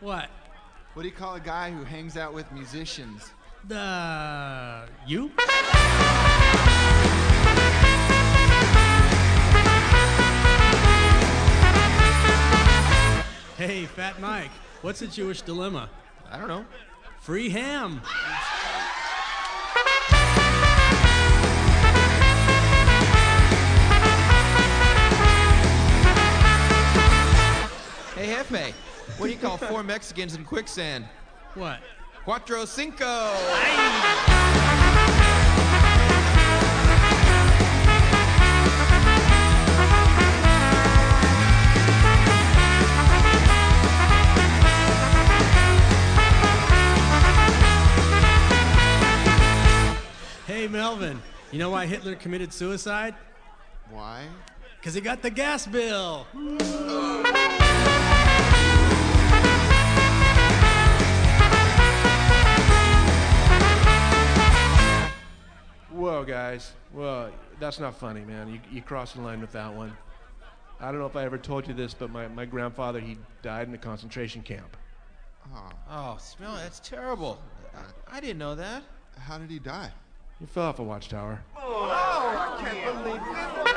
What? What do you call a guy who hangs out with musicians? The you? Hey, Fat Mike, what's a Jewish dilemma? I don't know. Free ham. Hey, Hefe, what do you call four Mexicans in quicksand? What? Cuatro cinco. Hey, Melvin, you know why Hitler committed suicide? Why? Because he got the gas bill. Oh. Whoa, guys. Whoa, that's not funny, man. You, you crossed the line with that one. I don't know if I ever told you this, but my, my grandfather, he died in a concentration camp. Oh, Oh, Smelly. That's terrible. I, I didn't know that. how did he die? He fell off a watchtower. Oh, I can't believe